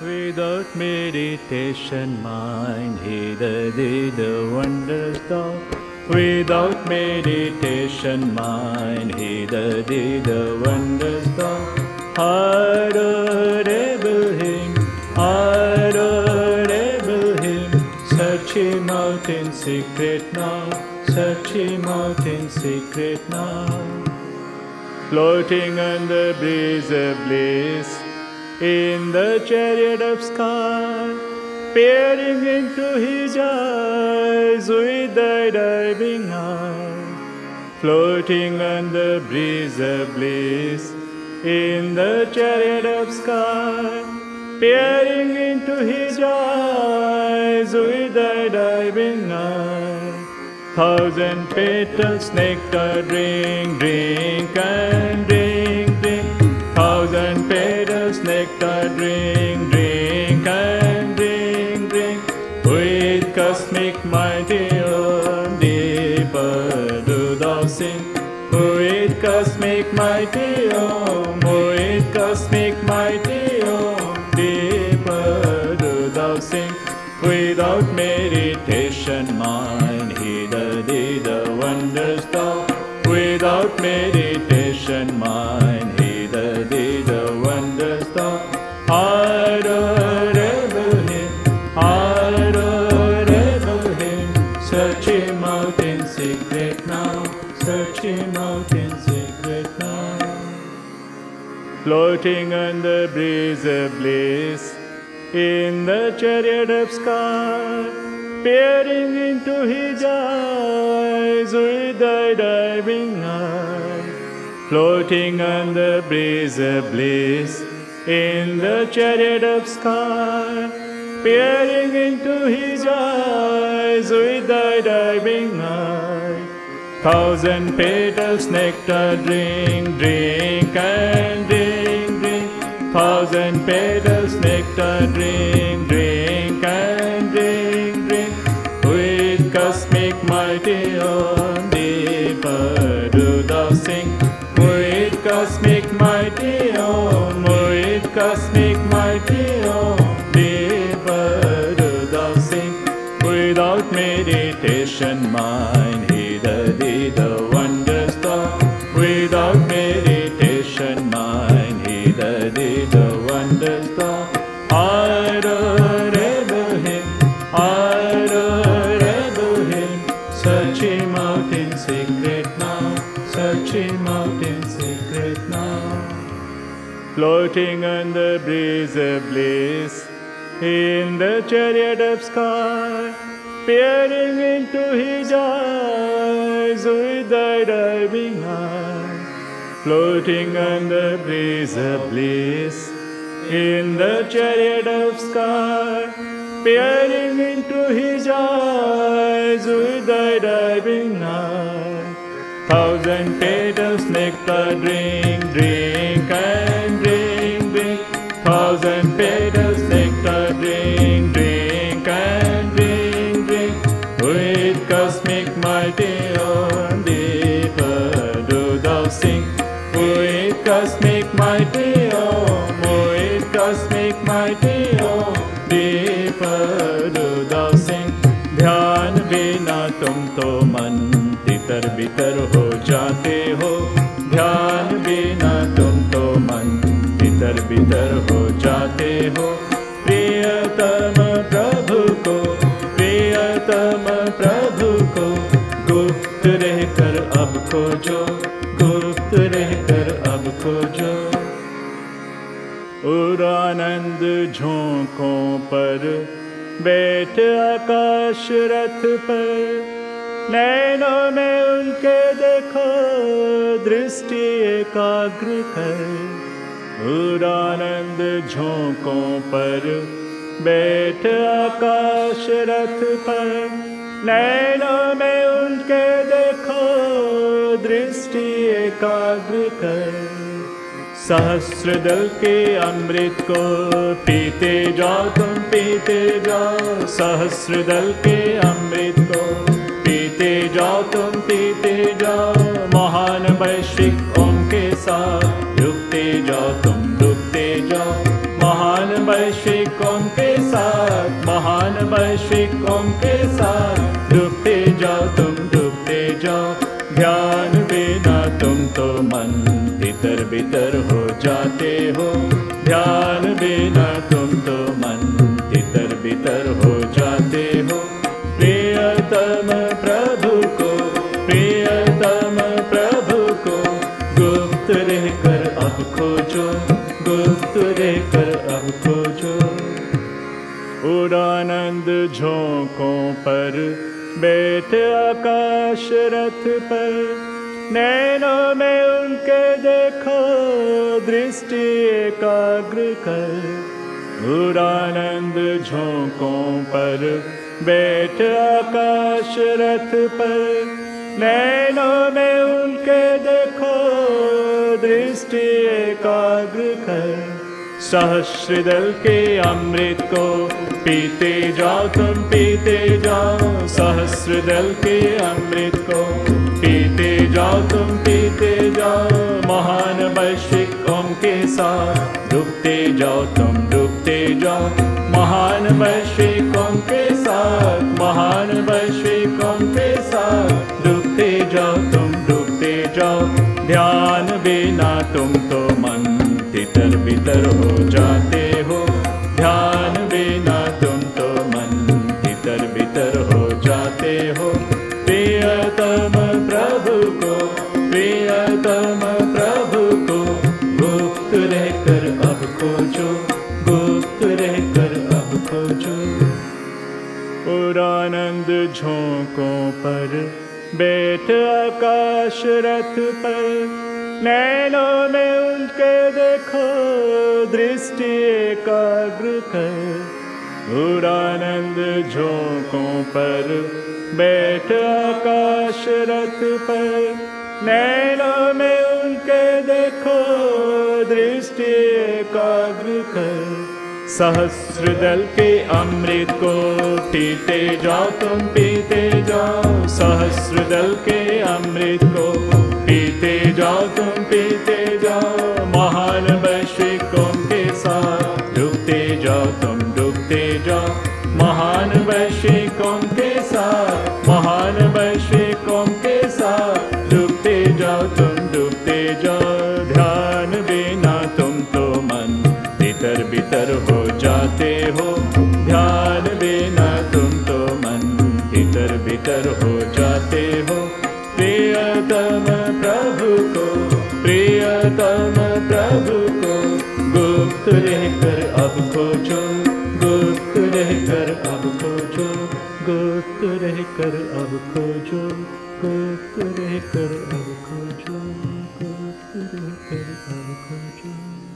Without meditation, mind hither thither wanders thou. Without meditation, mind hither thither wanders thou. Adorable him, adorable him. Search him out in secret now, search him out in secret now. Floating on the breeze of bliss in the chariot of sky, peering into his eyes with thy diving eye, floating on the breeze of bliss in the chariot of sky, peering into his eyes with thy diving eye. Thousand petals nectar drink, drink, Hare Om Floating on the breeze of bliss in the chariot of sky, peering into his eyes with thy diving eye, floating on the breeze of bliss in the chariot of sky, peering into his eyes with thy diving eye. Thousand petals nectar drink, drink. Thousand petals nectar drink, drink and drink, drink. With cosmic mighty on do thou sing. With cosmic mighty on, with cosmic mighty on do thou sing. Without meditation, mind Floating on the breeze of bliss in the chariot of sky, peering into his eyes with thy diving eye, floating on the breeze of bliss in the chariot of sky, peering into his eyes with thy diving eye. cosmic mighty on deeper do thou sing. With cosmic mighty om, with cosmic mighty om, deeper do thou sing. ध्यान बिना तुम तो मन तितर बितर हो जाते हो ध्यान रहकर अब खोजो, गुप्त रहकर अब खोजो। और आनंद झोंकों पर बैठ आकाश रथ पर, नैनों में उनके देखो दृष्टि एकाग्र कर। और आनंद झोंकों पर बैठ आकाश रथ पर, नैनों में उनके देखो दृष्टि एकाग्र कर। सहस्र दल के अमृत को पीते जाओ तुम पीते जाओ सहस्र दल के अमृत को पीते जाओ तुम पीते जाओ महान वैश्विक ओम के साथ डूबते जाओ तुम डूबते जाओ महान वैश्विक वैश्विकों के साथ डूबते जाओ तुम डूबते जाओ ध्यान बिना तुम तो मन भीतर भीतर हो जाते हो। ध्यान बिना तुम तो मन भीतर भीतर हो जाते हो। प्रियतम प्रभु को, प्रियतम प्रभु को गुप्त रहकर अब खोजो, गुप्त रहकर अब खोजो। उड़ानंद झोंकों पर बैठ आकाश रथ पर, नैनों में उनके देखो, दृष्टि एकाग्र कर। उड़ानंद झोंकों पर बैठ आकाश रथ पर, नैनों में उनके देखो, दृष्टि एकाग्र कर। सहस्र दल के अमृत को पीते जाओ तुम पीते जाओ सहस्र दल के अमृत को पीते जाओ तुम पीते जाओ महान वैश्विक के साथ डूबते जाओ तुम डूबते जाओ महान वैश्विक के साथ, महान वैश्विक के साथ डूबते जाओ तुम डूबते जाओ ध्यान बिना तुम तो बितर हो जाते हो। ध्यान बिना तुम तो मन तितर बितर हो जाते हो। प्रियतम प्रभु को, प्रियतम प्रभु को, गुप्त रहकर अब खोजो, गुप्त रहकर अब खोजो। पुरानंद झोंकों पर बैठ आकाश रथ पर नैनों में उनके देखो, दृष्टि एकाग्र कर। उड़ानंद झोंकों पर बैठ आकाश रथ पर। नैनों में उनके देखो, दृष्टि एकाग्र कर। सहस्र दल के अमृत को पीते जाओ, तुम पीते सहस्र दल के अमृत को पीते जाओ, तुम पीते जाओ। महान वैश्विकों के साथ डूबते जाओ, तुम डूबते जाओ। महान वैश्विकों कर अब खोजो गोद रह कर अब खोजो गोद रह कर अब खोजो